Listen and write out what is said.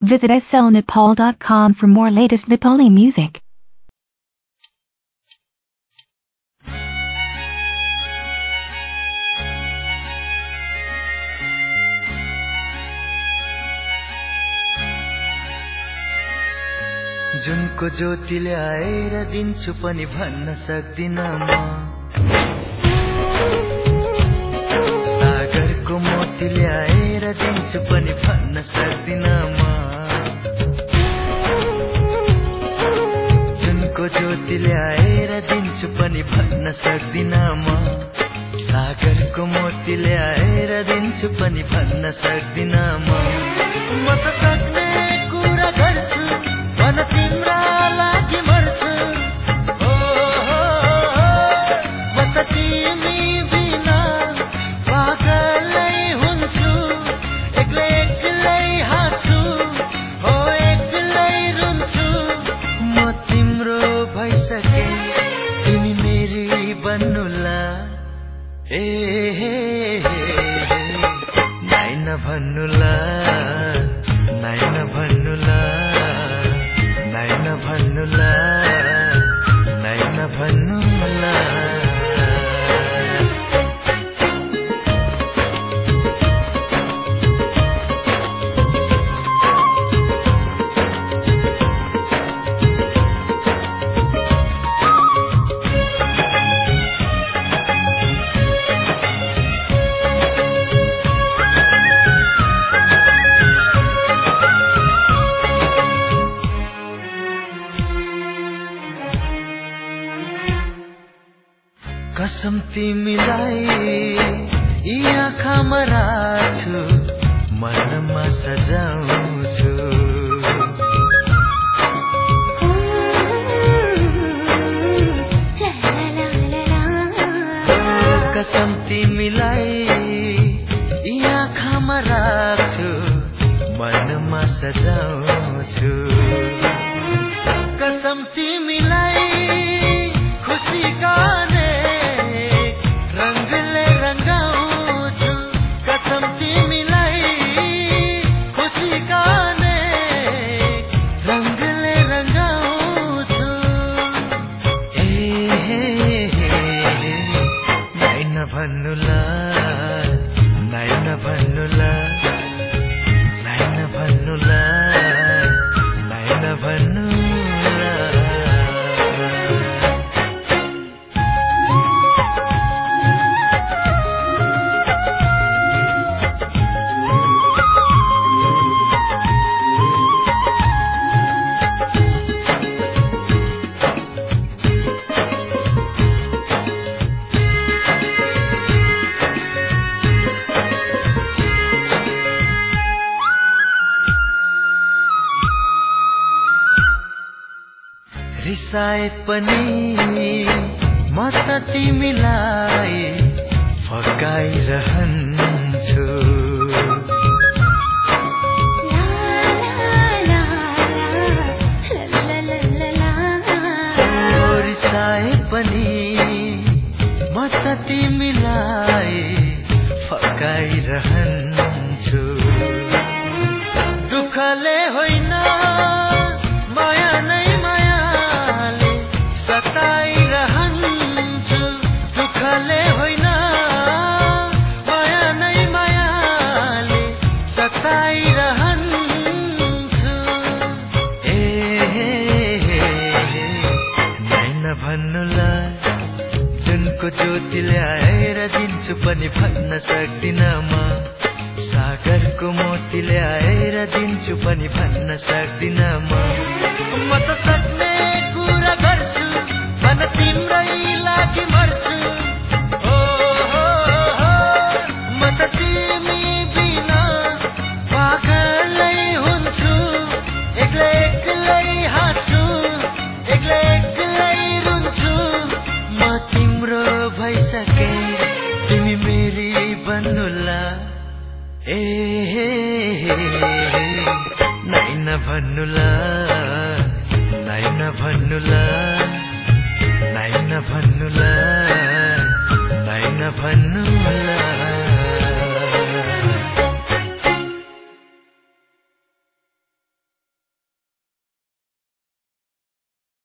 Visit slnepal.com for more latest Nepali music. जुनको ज्योति ल्याएर दिन्छु पनि भन्न सक्दिन म सागरको मोती ल्याएर दिन्छु पनि भन्न सक्दिन म ज्योति ल्याएर दिन्छु पनि भन्न सक्दिन म। सागरको मोती ल्याएर दिन्छु पनि भन्न सक्दिन। बन्नुला ए नाइ नभन्नुला नाइ नभन्नुला कसम तिमीलाई यी आँखामा राख्छु मनमा सजाउँछु। कसम तिमीलाई यी आँखामा राख्छु मनमा सजाउँछु। కన్నుల నయన బన్నులా रिसाए पनि म त तिमीलाई फकाइरहन्छु ओ रिसाए पनि म त तिमीलाई फकाइरहन्छु जुनको ज्योति ल्याएर दिन्छु पनि भन्न सक्दिन म। सागरको मोती ल्याएर दिन्छु पनि भन्न सक्दिन म। म त नयन भन्नुला नयन भन्नुला नयन भन्नुला नयन भन्नु।